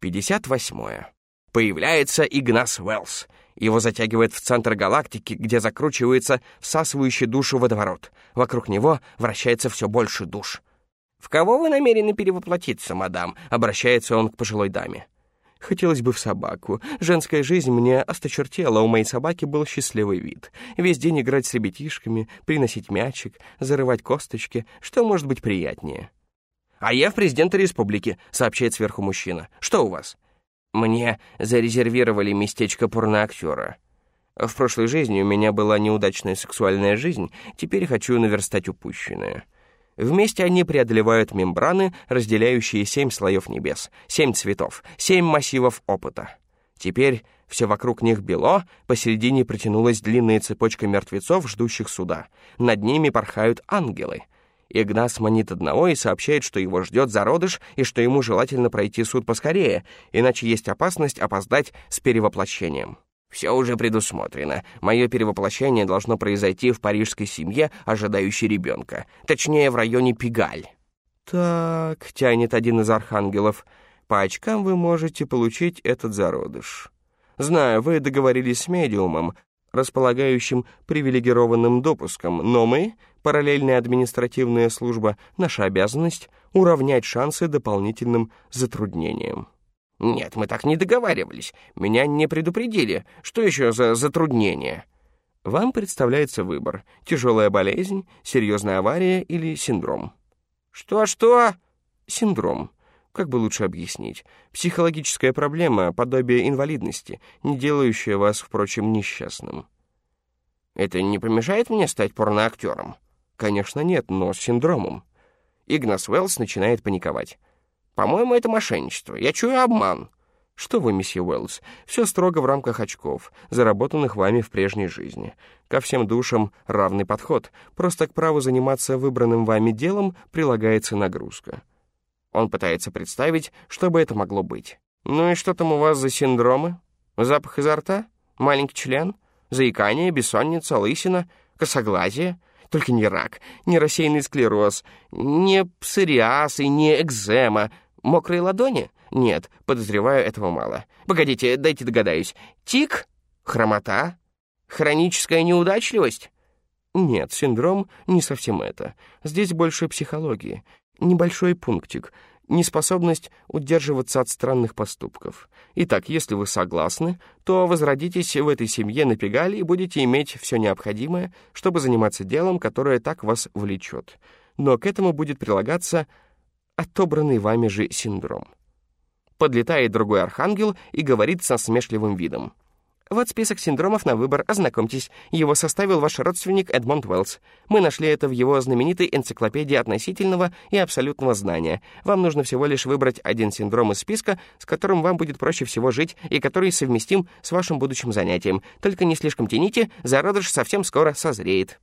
58. Появляется Игнас Уэллс. Его затягивает в центр галактики, где закручивается всасывающий душу водоворот. Вокруг него вращается все больше душ. «В кого вы намерены перевоплотиться, мадам?» — обращается он к пожилой даме. Хотелось бы в собаку. Женская жизнь мне осточертела, у моей собаки был счастливый вид. Весь день играть с ребятишками, приносить мячик, зарывать косточки. Что может быть приятнее? «А я в президента республики», — сообщает сверху мужчина. «Что у вас?» «Мне зарезервировали местечко порноактера. В прошлой жизни у меня была неудачная сексуальная жизнь, теперь хочу наверстать упущенное». Вместе они преодолевают мембраны, разделяющие семь слоев небес, семь цветов, семь массивов опыта. Теперь все вокруг них бело, посередине протянулась длинная цепочка мертвецов, ждущих суда. Над ними порхают ангелы. Игнас манит одного и сообщает, что его ждет зародыш и что ему желательно пройти суд поскорее, иначе есть опасность опоздать с перевоплощением. Все уже предусмотрено. Мое перевоплощение должно произойти в парижской семье, ожидающей ребенка. Точнее, в районе Пигаль. «Так», — тянет один из архангелов, — «по очкам вы можете получить этот зародыш. Знаю, вы договорились с медиумом, располагающим привилегированным допуском, но мы, параллельная административная служба, наша обязанность — уравнять шансы дополнительным затруднением». «Нет, мы так не договаривались. Меня не предупредили. Что еще за затруднение?» Вам представляется выбор — тяжелая болезнь, серьезная авария или синдром. «Что-что?» «Синдром. Как бы лучше объяснить? Психологическая проблема, подобие инвалидности, не делающая вас, впрочем, несчастным». «Это не помешает мне стать порноактером?» «Конечно нет, но с синдромом». Игнас Уэллс начинает паниковать. По-моему, это мошенничество. Я чую обман». «Что вы, месье Уэллс, все строго в рамках очков, заработанных вами в прежней жизни. Ко всем душам равный подход, просто к праву заниматься выбранным вами делом прилагается нагрузка». Он пытается представить, что бы это могло быть. «Ну и что там у вас за синдромы? Запах изо рта? Маленький член? Заикание, бессонница, лысина, косоглазие?» Только не рак, не рассеянный склероз, не псориаз и не экзема, Мокрые ладони? Нет, подозреваю, этого мало. Погодите, дайте догадаюсь. Тик? Хромота? Хроническая неудачливость? Нет, синдром не совсем это. Здесь больше психологии. Небольшой пунктик. Неспособность удерживаться от странных поступков. Итак, если вы согласны, то возродитесь в этой семье на Пегале и будете иметь все необходимое, чтобы заниматься делом, которое так вас влечет. Но к этому будет прилагаться отобранный вами же синдром. Подлетает другой архангел и говорит со смешливым видом. Вот список синдромов на выбор, ознакомьтесь. Его составил ваш родственник Эдмонд Уэллс. Мы нашли это в его знаменитой энциклопедии относительного и абсолютного знания. Вам нужно всего лишь выбрать один синдром из списка, с которым вам будет проще всего жить и который совместим с вашим будущим занятием. Только не слишком тяните, зародыш совсем скоро созреет.